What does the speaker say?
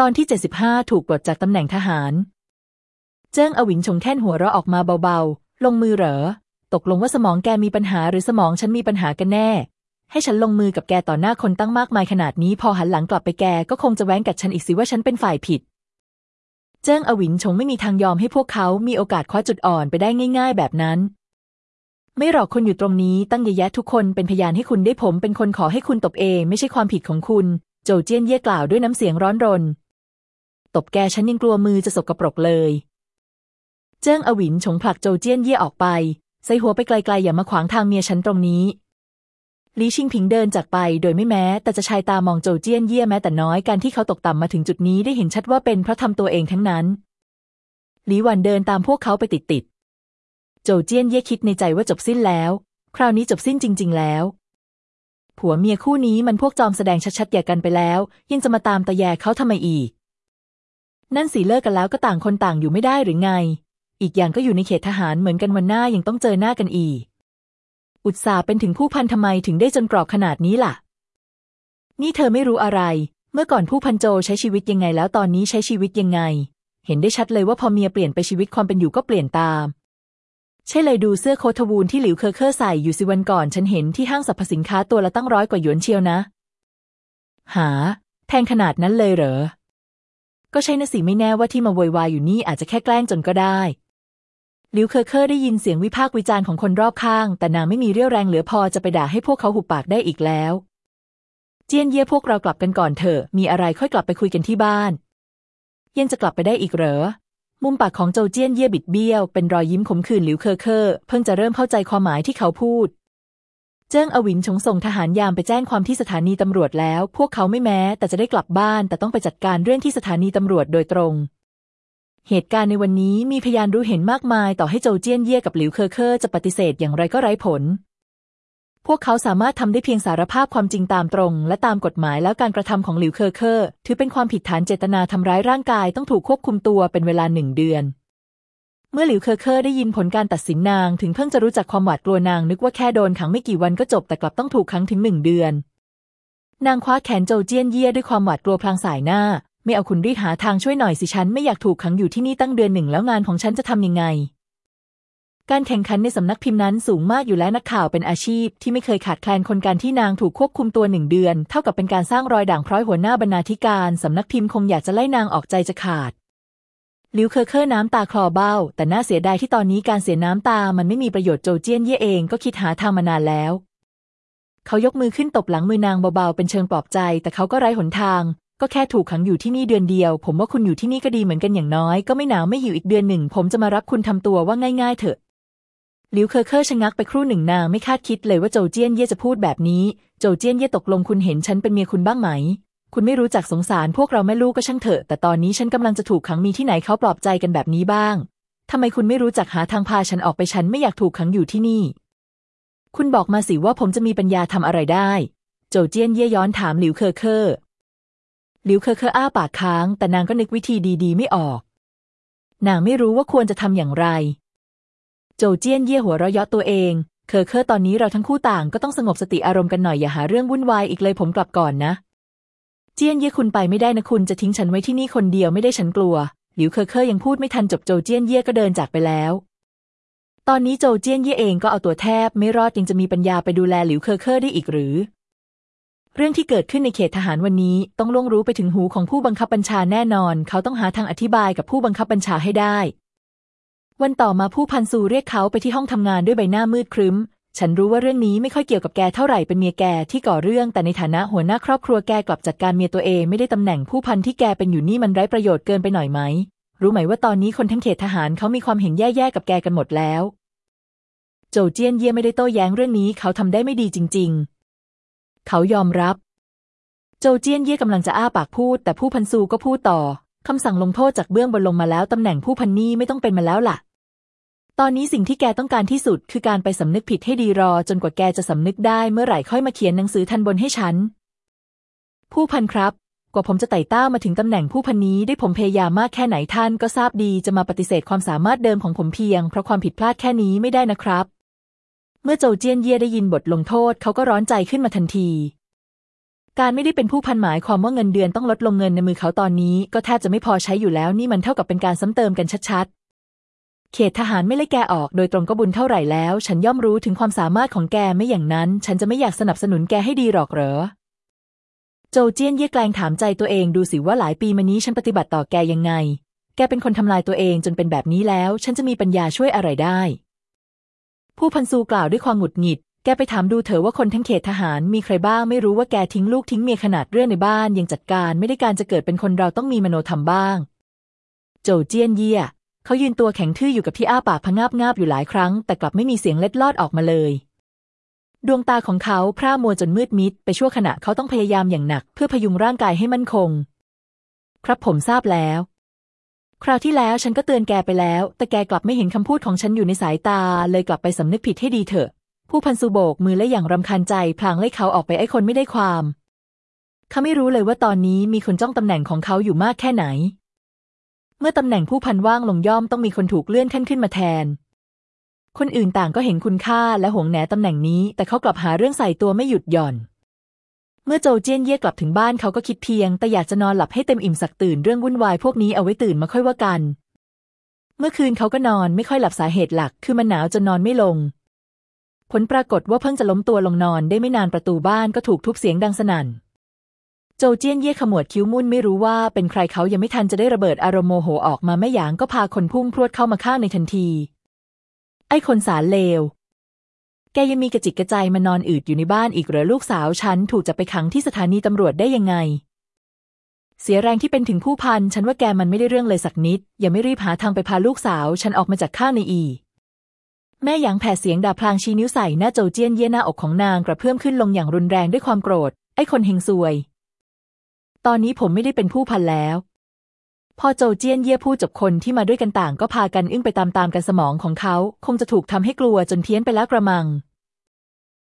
ตอนที่ 75 ถูกปลดจากตำแหน่งทหาร เจิ้งอวินชงแค่นหัวเราะออกมาเบาๆ ลงมือเหรอ ตกลงว่าสมองแกมีปัญหาหรือสมองฉันมีปัญหากันแน่ ให้ฉันลงมือกับแกต่อหน้าคนตั้งมากมายขนาดนี้พอหันหลังกลับไปแกก็คงจะแว้งกัดฉันอีกสิว่าฉันเป็นฝ่ายผิด เจิ้งอวินชงไม่มีทางยอมให้พวกเขามีโอกาสคว้าจุดอ่อนไปได้ง่าย ๆ แบบนั้น ไม่หรอกคนอยู่ตรงนี้ตั้งเยอะแยะทุกคนเป็นพยานให้คุณได้ผมเป็นคนขอให้คุณตบเอง ไม่ใช่ความผิดของคุณ โจเจี้ยนเย่กล่าวด้วยน้ำเสียงร้อนรน ตบแกฉันยังกลัวมือจะสกปรกเลย เจิ้งอวินฉงผลักโจเจี้ยนเย่ออกไปใส่หัวไปไกลๆอย่ามาขวางทางเมียฉันตรงนี้ลีชิงผิงเดินจากไปโดยไม่แม้ แต่จะชายตามองโจเจี้ยนเย่แม้แต่น้อยการที่เขาตกต่ำมาถึงจุดนี้ได้เห็นชัดว่าเป็นเพราะทำตัวเองทั้งนั้นหลีหวันเดินตามพวกเขาไปติดๆโจเจี้ยนเย่คิดในใจว่าจบสิ้นแล้ว คราวนี้จบสิ้นจริง ๆ แล้ว ผัวเมียคู่นี้มันพวกจอมแสดงชัดๆแย่กันไปแล้ว ยังจะมาตามตะแยเขาทำไมอีก นั่นสีเลิกกันแล้วก็ต่างคนต่างอยู่ไม่ได้หรือไง อีกอย่างก็อยู่ในเขตทหารเหมือนกันวันหน้ายังต้องเจอหน้ากันอีก อุตส่าห์เป็นถึงผู้พันทำไมถึงได้จนกรอกขนาดนี้ล่ะ นี่เธอไม่รู้อะไร เมื่อก่อนผู้พันโจใช้ชีวิตยังไงแล้วตอนนี้ใช้ชีวิตยังไง เห็นได้ชัดเลยว่าพอเมียเปลี่ยนไปชีวิตความเป็นอยู่ก็เปลี่ยนตามใช่เลยดูเสื้อโค้ทวูนที่หลิวเคอเคอร์ใส่อยู่สิวันก่อน ฉันเห็นที่ห้างสรรพสินค้าตัวละตั้งร้อยกว่าหยวนเชียวนะ หา แพงขนาดนั้นเลยเหรอ ก็ใช่นะสิไม่แน่ว่าที่มาโวยวายอยู่นี่อาจจะแค่แกล้งจนก็ได้หลิวเคอเคอร์ได้ยินเสียงวิพากษ์วิจารณ์ของคนรอบข้าง แต่นางไม่มีเรี่ยวแรงเหลือพอจะไปด่าให้พวกเขาหุบปากได้อีกแล้ว เจี้ยนเย่พวกเรากลับกันก่อนเถอะมีอะไรค่อยกลับไปคุยกันที่บ้าน ยังจะกลับไปได้อีกเหรอ มุมปากของโจเจี้ยนเย่บิดเบี้ยว เป็นรอยยิ้มขมขื่นหลิวเคอเคอร์เพิ่งจะเริ่มเข้าใจความหมายที่เขาพูด เจิ้งอวินชงส่งทหารยามไปแจ้งความที่สถานีตำรวจแล้ว พวกเขาไม่แม้แต่จะได้กลับบ้านแต่ต้องไปจัดการเรื่องที่สถานีตำรวจโดยตรง เหตุการณ์ในวันนี้มีพยานรู้เห็นมากมาย ต่อให้โจเจี้ยนเย่กับหลิวเคอเคอร์จะปฏิเสธอย่างไรก็ไร้ผล พวกเขาสามารถทำได้เพียงสารภาพความจริงตามตรง และตามกฎหมายแล้วการกระทำของหลิวเคอเคอร์ถือเป็นความผิดฐานเจตนาทำร้ายร่างกายต้องถูกควบคุมตัวเป็นเวลาหนึ่งเดือน มื่อหลิวเคอเคอร์ได้ยินผลการตัดสินนางถึงเพิ่งจะรู้จักความหวาดกลัวนางนึกว่าแค่โดนขังไม่กี่วันก็จบแต่กลับต้องถูกขังถึงหนึ่งเดือน นางคว้าแขนโจเจี้ยนเย่ด้วยความหวาดกลัวพลางสายหน้า ไม่เอาคุณรีหาทางช่วยหน่อยสิฉันไม่อยากถูกขังอยู่ที่นี่ตั้งเดือนหนึ่งแล้วงานของฉันจะทำยังไง การแข่งขันในสำนักพิมพ์นั้นสูงมากอยู่แล้วนักข่าวเป็นอาชีพ ที่ไม่เคยขาดแคลนคนการที่นางถูกควบคุมตัวหนึ่งเดือน เท่ากับเป็นการสร้างรอยด่างพร้อยหัวหน้าบรรณาธิการสำนักพิมพ์คงอยากจะไล่นางออกใจจะขาด หลิวเคอเคอร์น้ำตาคลอเบ้า แต่น่าเสียดายที่ตอนนี้การเสียน้ำตามันไม่มีประโยชน์โจเจี้ยนเย่เองก็คิดหาทางมานานแล้ว เขายกมือขึ้นตบหลังมือนางเบาๆ เป็นเชิงปลอบใจ แต่เขาก็ไร้หนทาง ก็แค่ถูกขังอยู่ที่นี่เดือนเดียว ผมว่าคุณอยู่ที่นี่ก็ดีเหมือนกันอย่างน้อย ก็ไม่หนาวไม่หิวอีกเดือนหนึ่ง ผมจะมารับคุณทำตัวว่าง่าย ๆ เถอะหลิวเคอเคอร์ชะงักไปครู่หนึ่งนางไม่คาดคิดเลยว่าโจเจี้ยนเย่จะพูดแบบนี้ โจเจี้ยนเย่ตกลงคุณเห็นฉันเป็นเมียคุณบ้างไหม คุณไม่รู้จักสงสารพวกเราแม่ลูกก็ช่างเถอะ แต่ตอนนี้ฉันกำลังจะถูกขังมีที่ไหนเขาปลอบใจกันแบบนี้บ้างทำไมคุณไม่รู้จักหาทางพาฉันออกไปฉันไม่อยากถูกขังอยู่ที่นี่ คุณบอกมาสิว่าผมจะมีปัญญาทำอะไรได้ โจเจี้ยนเย่ย้อนถามหลิวเคอเคอร์หลิวเคอเคอร์อ้าปากค้าง แต่นางก็นึกวิธีดีๆ ไม่ออก นางไม่รู้ว่าควรจะทำอย่างไร โจเจี้ยนเย่หัวเราะเยาะตัวเอง เคอเคอร์ตอนนี้เราทั้งคู่ต่างก็ต้องสงบสติอารมณ์กันหน่อยอย่าหาเรื่องวุ่นวายอีกเลยผมกลับก่อนนะ เจี้ยนเย่คุณไปไม่ได้นะคุณจะทิ้งฉันไว้ที่นี่คนเดียวไม่ได้ฉันกลัว หลิวเคอเคอยังพูดไม่ทันจบโจเจี้ยนเย่ก็เดินจากไปแล้ว ตอนนี้โจเจี้ยนเย่เองก็เอาตัวแทบไม่รอดยังจะมีปัญญาไปดูแลหลิวเคอเคอได้อีกหรือ เรื่องที่เกิดขึ้นในเขตทหารวันนี้ต้องล่วงรู้ไปถึงหูของผู้บังคับบัญชาแน่นอน เขาต้องหาทางอธิบายกับผู้บังคับบัญชาให้ได้ วันต่อมาผู้พันสูเรียกเขาไปที่ห้องทำงานด้วยใบหน้ามืดครึ้ม ฉันรู้ว่าเรื่องนี้ไม่ค่อยเกี่ยวกับแกเท่าไหร่เป็นเมียแกที่ก่อเรื่อง แต่ในฐานะหัวหน้าครอบครัวแกกลับจัดการเมียตัวเองไม่ได้ตำแหน่งผู้พันที่แกเป็นอยู่นี่มันไร้ประโยชน์เกินไปหน่อยไหม รู้ไหมว่าตอนนี้คนทั้งเขตทหารเขามีความเห็นแย่ๆกับแกกันหมดแล้ว โจเจี้ยนเย่ไม่ได้โต้แย้งเรื่องนี้เขาทำได้ไม่ดีจริง ๆ เขายอมรับ โจเจี้ยนเย่กำลังจะอ้าปากพูด แต่ผู้พันซูก็พูดต่อคำสั่งลงโทษจากเบื้องบนลงมาแล้วตำแหน่งผู้พันนี่ไม่ต้องเป็นมาแล้วล่ะ ตอนนี้สิ่งที่แกต้องการที่สุด คือการไปสำนึกผิดให้ดีรอ จนกว่าแกจะสำนึกได้เมื่อไหร่ค่อยมาเขียนหนังสือทันบนให้ฉัน ผู้พันครับ กว่าผมจะไต่เต้ามาถึงตำแหน่งผู้พันนี้ได้ผมพยายามมากแค่ไหนท่านก็ทราบดีจะมาปฏิเสธความสามารถเดิมของผมเพียง เพราะความผิดพลาดแค่นี้ไม่ได้นะครับ เมื่อโจเจี้ยนเย่ได้ยินบทลงโทษเขาก็ร้อนใจขึ้นมาทันที การไม่ได้เป็นผู้พันหมายความว่าเงินเดือนต้องลดลงเงินในมือเขาตอนนี้ ก็แทบจะไม่พอใช้อยู่แล้วนี่มันเท่ากับเป็นการซ้ำเติมกันชัดๆ เขตทหารไม่ไล่แกออกโดยตรงก็บุญเท่าไหร่แล้ว ฉันย่อมรู้ถึงความสามารถของแกไม่อย่างนั้น ฉันจะไม่อยากสนับสนุนแกให้ดีหรอกเหรอ โจเจี้ยนเย่แกลงถามใจตัวเองดูสิว่าหลายปีมานี้ฉันปฏิบัติต่อแกยังไง แกเป็นคนทำลายตัวเองจนเป็นแบบนี้แล้ว ฉันจะมีปัญญาช่วยอะไรได้ ผู้พันซูกล่าวด้วยความหงุดหงิด แกไปถามดูเถอะว่าคนทั้งเขตทหารมีใครบ้างไม่รู้ว่าแกทิ้งลูกทิ้งเมียขนาดเรื่องในบ้านยังจัดการไม่ได้การจะเกิดเป็นคนเราต้องมีมโนธรรมบ้าง โจเจี้ยนเย่ เขายืนตัวแข็งทื่ออยู่กับที่อ้าปากพงาบงาบอยู่หลายครั้ง แต่กลับไม่มีเสียงเล็ดลอดออกมาเลย ดวงตาของเขาพร่ามัวจนมืดมิด ไปชั่วขณะเขาต้องพยายามอย่างหนัก เพื่อพยุงร่างกายให้มั่นคง ครับผมทราบแล้ว คราวที่แล้วฉันก็เตือนแกไปแล้ว แต่แกกลับไม่เห็นคำพูดของฉันอยู่ในสายตา เลยกลับไปสำนึกผิดให้ดีเถอะ ผู้พันซูโบกมือและอย่างรำคาญใจ พลางไล่เขาออกไปไอ้คนไม่ได้ความเขาไม่รู้เลยว่าตอนนี้มีคนจ้องตำแหน่งของเขาอยู่มากแค่ไหน เมื่อตำแหน่งผู้พันว่างลงย่อมต้องมีคนถูกเลื่อนขั้นขึ้นมาแทน คนอื่นต่างก็เห็นคุณค่าและหวงแหนตำแหน่งนี้ แต่เขากลับหาเรื่องใส่ตัวไม่หยุดหย่อน เมื่อโจเจี้ยนเย่กลับถึงบ้านเขาก็คิดเพียง แต่อยากจะนอนหลับให้เต็มอิ่มสักตื่นเรื่องวุ่นวายพวกนี้เอาไว้ตื่นมาค่อยว่ากัน เมื่อคืนเขาก็นอนไม่ค่อยหลับสาเหตุหลัก คือมันหนาวจนนอนไม่ลง ผลปรากฏว่าเพิ่งจะล้มตัวลงนอนได้ไม่นานประตูบ้านก็ถูกทุบเสียงดังสนั่น โจเจี้ยนเย่ขมวดคิ้วมุ่นไม่รู้ว่าเป็นใครเขายังไม่ทันจะได้ระเบิดอารมณ์โมโหออกมาแม่หยางก็พาคนพุ่งพรวดเข้ามาข้าในทันที ไอ้คนสารเลว แกยังมีกระจิกกระใจมานอนอืดอยู่ในบ้านอีกเหรอลูกสาวฉันถูกจับไปขังที่สถานีตำรวจได้ยังไง เสียแรงที่เป็นถึงผู้พันฉันว่าแกมันไม่ได้เรื่องเลยสักนิด อย่าไม่รีบหาทางไปพาลูกสาว ฉันออกมาจากข้าในอีแม่หยางแผ่เสียงด่าพลางชี้นิ้วใส่หน้าโจเจี้ยนเย่หน้าอกของนางกระเพื่อมขึ้นลงอย่างรุนแรงด้วยความโกรธ ไอ้คนเฮงซวย ตอนนี้ผมไม่ได้เป็นผู้พันแล้ว พอโจเจี้ยนเย่พูดจบคนที่มาด้วยกันต่างก็พากันอึ้งไปตามๆกันสมองของเขา คงจะถูกทำให้กลัวจนเพี้ยนไปแล้วกระมัง